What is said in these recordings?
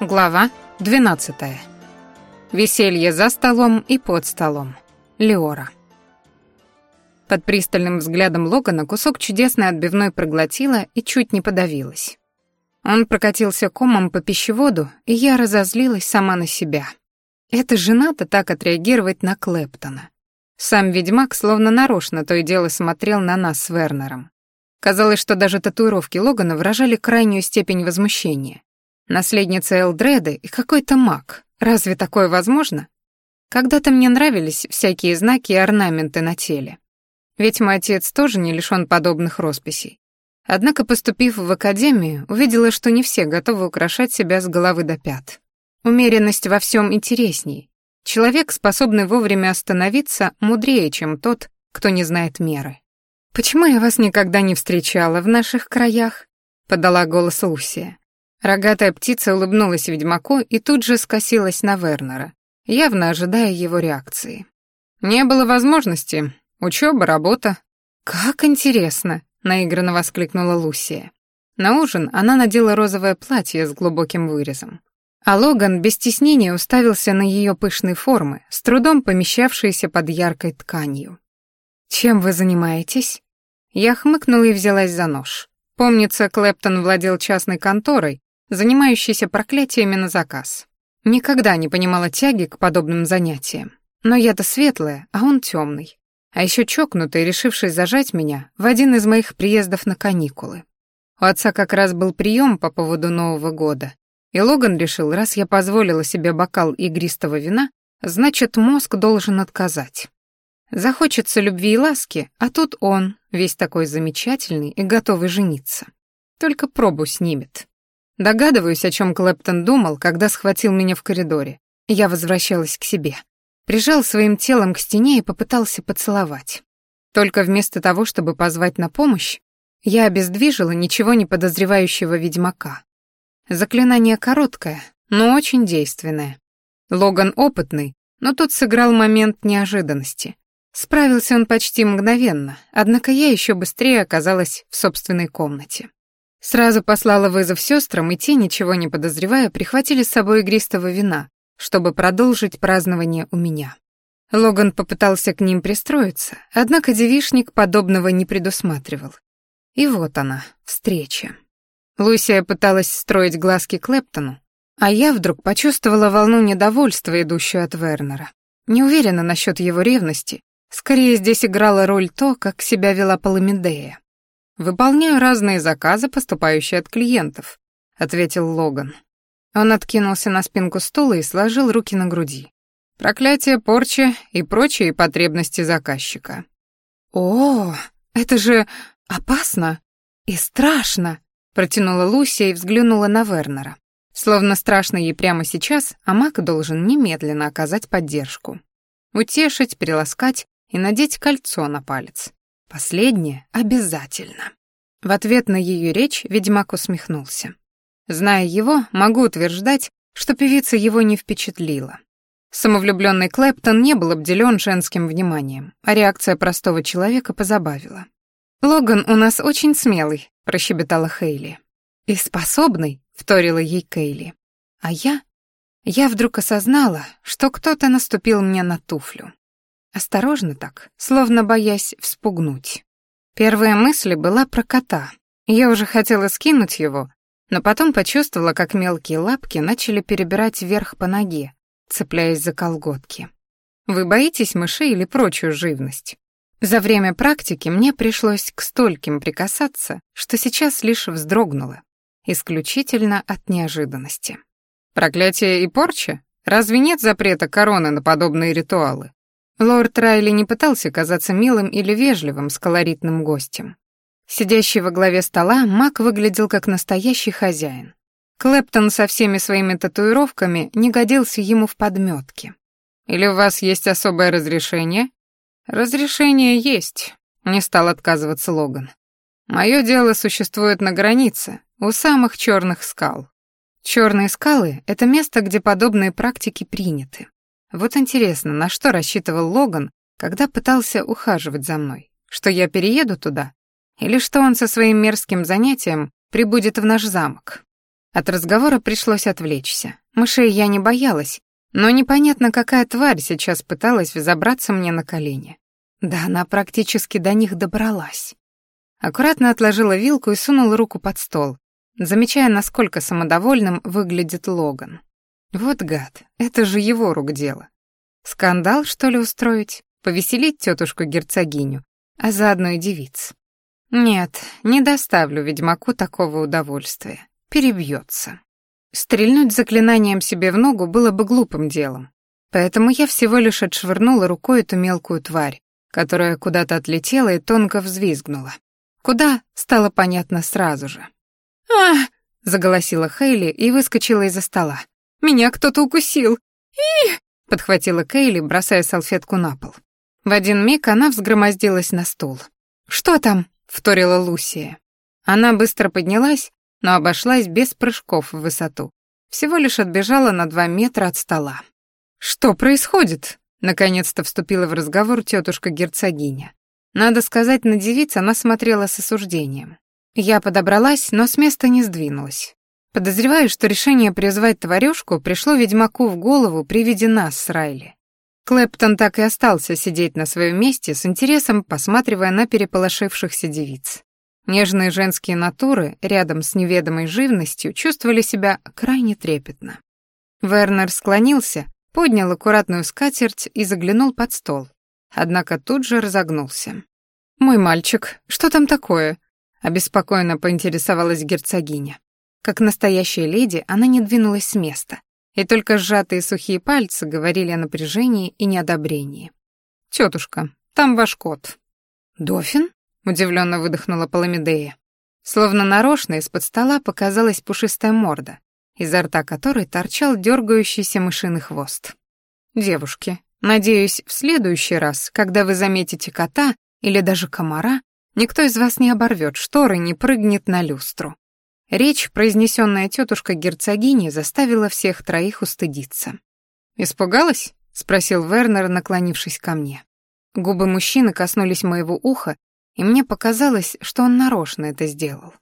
Глава 12. Веселье за столом и под столом. Леора. Под пристальным взглядом Логана кусок чудесной отбивной проглотила и чуть не подавилась. Он прокатился комом по пищеводу, и я разозлилась сама на себя. Это жена-то так отреагировать на Клэптона. Сам ведьмак словно нарочно то и дело смотрел на нас с Вернером. Казалось, что даже татуировки Логана выражали крайнюю степень возмущения. Наследница Элдреды и какой-то маг. Разве такое возможно? Когда-то мне нравились всякие знаки и орнаменты на теле. Ведь мой отец тоже не лишён подобных росписей. Однако, поступив в академию, увидела, что не все готовы украшать себя с головы до пят. Умеренность во всем интересней. Человек, способный вовремя остановиться, мудрее, чем тот, кто не знает меры. «Почему я вас никогда не встречала в наших краях?» — подала голос Лусия. Рогатая птица улыбнулась ведьмаку и тут же скосилась на Вернера, явно ожидая его реакции. «Не было возможности. Учеба, работа». «Как интересно!» — наигранно воскликнула Лусия. На ужин она надела розовое платье с глубоким вырезом. А Логан без стеснения уставился на ее пышные формы, с трудом помещавшиеся под яркой тканью. «Чем вы занимаетесь?» Я хмыкнула и взялась за нож. Помнится, Клэптон владел частной конторой, занимающийся проклятиями на заказ. Никогда не понимала тяги к подобным занятиям. Но я-то светлая, а он темный. А еще чокнутый, решивший зажать меня в один из моих приездов на каникулы. У отца как раз был прием по поводу Нового года, и Логан решил, раз я позволила себе бокал игристого вина, значит, мозг должен отказать. Захочется любви и ласки, а тут он, весь такой замечательный и готовый жениться. Только пробу снимет. Догадываюсь, о чем Клэптон думал, когда схватил меня в коридоре. Я возвращалась к себе. Прижал своим телом к стене и попытался поцеловать. Только вместо того, чтобы позвать на помощь, я обездвижила ничего не подозревающего ведьмака. Заклинание короткое, но очень действенное. Логан опытный, но тут сыграл момент неожиданности. Справился он почти мгновенно, однако я еще быстрее оказалась в собственной комнате. Сразу послала вызов сестрам, и те, ничего не подозревая, прихватили с собой игристого вина, чтобы продолжить празднование у меня. Логан попытался к ним пристроиться, однако девишник подобного не предусматривал. И вот она, встреча. Лусия пыталась строить глазки Клэптону, а я вдруг почувствовала волну недовольства, идущую от Вернера. Не уверена насчет его ревности, скорее здесь играла роль то, как себя вела Паламидея. «Выполняю разные заказы, поступающие от клиентов», — ответил Логан. Он откинулся на спинку стула и сложил руки на груди. «Проклятие, порча и прочие потребности заказчика». «О, это же опасно и страшно», — протянула Лусия и взглянула на Вернера. Словно страшно ей прямо сейчас, а маг должен немедленно оказать поддержку. Утешить, приласкать и надеть кольцо на палец. Последнее обязательно. В ответ на ее речь ведьмак усмехнулся. Зная его, могу утверждать, что певица его не впечатлила. Самовлюбленный Клэптон не был обделен женским вниманием, а реакция простого человека позабавила. «Логан у нас очень смелый», — прощебетала Хейли. «И способный», — вторила ей Кейли. А я... Я вдруг осознала, что кто-то наступил мне на туфлю. Осторожно так, словно боясь вспугнуть. Первая мысль была про кота. Я уже хотела скинуть его, но потом почувствовала, как мелкие лапки начали перебирать вверх по ноге, цепляясь за колготки. Вы боитесь мышей или прочую живность? За время практики мне пришлось к стольким прикасаться, что сейчас лишь вздрогнула, исключительно от неожиданности. Проклятие и порча? Разве нет запрета короны на подобные ритуалы? Лорд Райли не пытался казаться милым или вежливым с колоритным гостем. Сидящий во главе стола, Мак выглядел как настоящий хозяин. Клэптон со всеми своими татуировками не годился ему в подметке. «Или у вас есть особое разрешение?» «Разрешение есть», — не стал отказываться Логан. «Мое дело существует на границе, у самых черных скал. Черные скалы — это место, где подобные практики приняты. Вот интересно, на что рассчитывал Логан, когда пытался ухаживать за мной? Что я перееду туда? Или что он со своим мерзким занятием прибудет в наш замок? От разговора пришлось отвлечься. Мышей я не боялась, но непонятно, какая тварь сейчас пыталась взобраться мне на колени. Да она практически до них добралась. Аккуратно отложила вилку и сунула руку под стол, замечая, насколько самодовольным выглядит Логан. Вот гад, это же его рук дело. Скандал, что ли, устроить? Повеселить тетушку-герцогиню, а заодно и девиц? Нет, не доставлю ведьмаку такого удовольствия. Перебьется. Стрельнуть заклинанием себе в ногу было бы глупым делом. Поэтому я всего лишь отшвырнула рукой эту мелкую тварь, которая куда-то отлетела и тонко взвизгнула. Куда, стало понятно сразу же. а заголосила Хейли и выскочила из-за стола. «Меня кто-то укусил! и подхватила Кейли, бросая салфетку на пол. В один миг она взгромоздилась на стул. «Что там?» — вторила Лусия. Она быстро поднялась, но обошлась без прыжков в высоту. Всего лишь отбежала на два метра от стола. «Что происходит?» — наконец-то вступила в разговор тетушка-герцогиня. Надо сказать, на девиц она смотрела с осуждением. Я подобралась, но с места не сдвинулась. Подозреваю, что решение призвать тварюшку пришло ведьмаку в голову при виде нас с Райли. Клэптон так и остался сидеть на своем месте с интересом, посматривая на переполошившихся девиц. Нежные женские натуры рядом с неведомой живностью чувствовали себя крайне трепетно. Вернер склонился, поднял аккуратную скатерть и заглянул под стол. Однако тут же разогнулся. «Мой мальчик, что там такое?» — обеспокоенно поинтересовалась герцогиня. Как настоящая леди, она не двинулась с места, и только сжатые сухие пальцы говорили о напряжении и неодобрении. «Тетушка, там ваш кот». «Дофин?» — удивленно выдохнула Паламидея. Словно нарочно из-под стола показалась пушистая морда, изо рта которой торчал дергающийся мышиный хвост. «Девушки, надеюсь, в следующий раз, когда вы заметите кота или даже комара, никто из вас не оборвет шторы, не прыгнет на люстру. Речь, произнесенная тетушкой герцогини, заставила всех троих устыдиться. «Испугалась?» — спросил Вернер, наклонившись ко мне. Губы мужчины коснулись моего уха, и мне показалось, что он нарочно это сделал.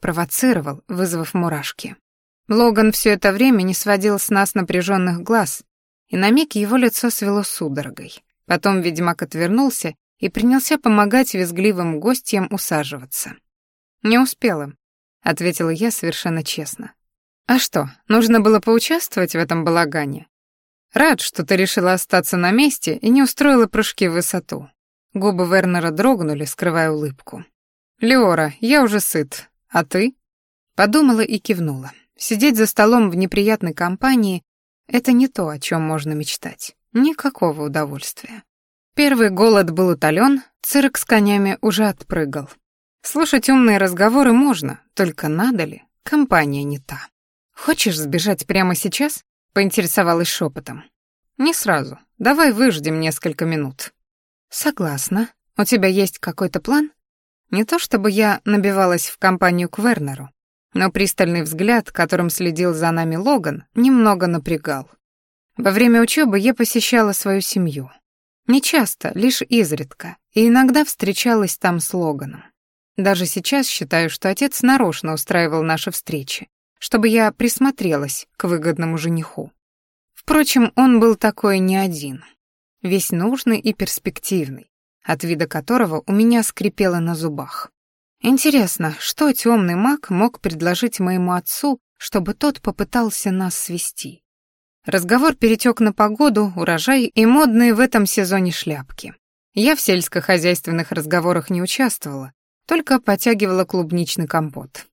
Провоцировал, вызвав мурашки. Логан все это время не сводил с нас напряженных глаз, и на миг его лицо свело судорогой. Потом ведьмак отвернулся и принялся помогать визгливым гостям усаживаться. Не успела. — ответила я совершенно честно. «А что, нужно было поучаствовать в этом балагане? Рад, что ты решила остаться на месте и не устроила прыжки в высоту». Губы Вернера дрогнули, скрывая улыбку. «Леора, я уже сыт. А ты?» Подумала и кивнула. Сидеть за столом в неприятной компании — это не то, о чем можно мечтать. Никакого удовольствия. Первый голод был утолен, цирк с конями уже отпрыгал. Слушать умные разговоры можно, только надо ли? Компания не та. Хочешь сбежать прямо сейчас? Поинтересовалась шепотом. Не сразу. Давай выждем несколько минут. Согласна. У тебя есть какой-то план? Не то чтобы я набивалась в компанию к Вернеру, но пристальный взгляд, которым следил за нами Логан, немного напрягал. Во время учебы я посещала свою семью. Не часто, лишь изредка, и иногда встречалась там с Логаном. Даже сейчас считаю, что отец нарочно устраивал наши встречи, чтобы я присмотрелась к выгодному жениху. Впрочем, он был такой не один. Весь нужный и перспективный, от вида которого у меня скрипело на зубах. Интересно, что темный маг мог предложить моему отцу, чтобы тот попытался нас свести? Разговор перетек на погоду, урожай и модные в этом сезоне шляпки. Я в сельскохозяйственных разговорах не участвовала, только потягивала клубничный компот.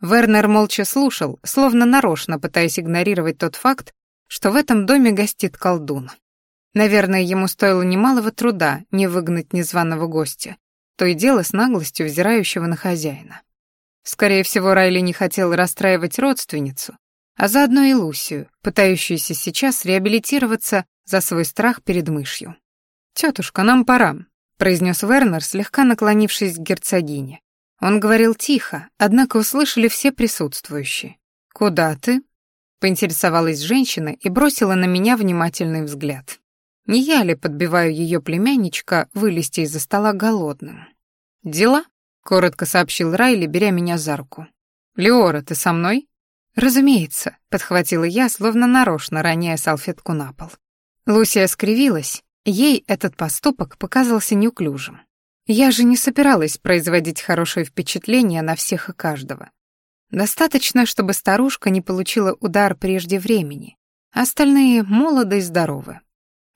Вернер молча слушал, словно нарочно пытаясь игнорировать тот факт, что в этом доме гостит колдун. Наверное, ему стоило немалого труда не выгнать незваного гостя, то и дело с наглостью взирающего на хозяина. Скорее всего, Райли не хотел расстраивать родственницу, а заодно и Лусию, пытающуюся сейчас реабилитироваться за свой страх перед мышью. «Тетушка, нам пора произнес Вернер, слегка наклонившись к герцогине. Он говорил тихо, однако услышали все присутствующие. «Куда ты?» — поинтересовалась женщина и бросила на меня внимательный взгляд. Не я ли подбиваю ее племянничка вылезти из-за стола голодным? «Дела?» — коротко сообщил Райли, беря меня за руку. «Леора, ты со мной?» «Разумеется», — подхватила я, словно нарочно роняя салфетку на пол. Лусия скривилась, ей этот поступок показался неуклюжим. Я же не собиралась производить хорошее впечатление на всех и каждого. Достаточно, чтобы старушка не получила удар прежде времени. Остальные молоды и здоровы.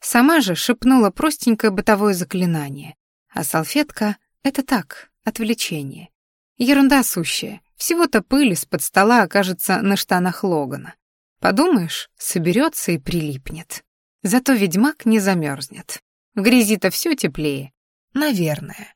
Сама же шепнула простенькое бытовое заклинание, а салфетка — это так, отвлечение. Ерунда сущая, всего-то пыль из-под стола окажется на штанах Логана. Подумаешь, соберется и прилипнет. Зато ведьмак не замерзнет. В грязи-то все теплее. Наверное.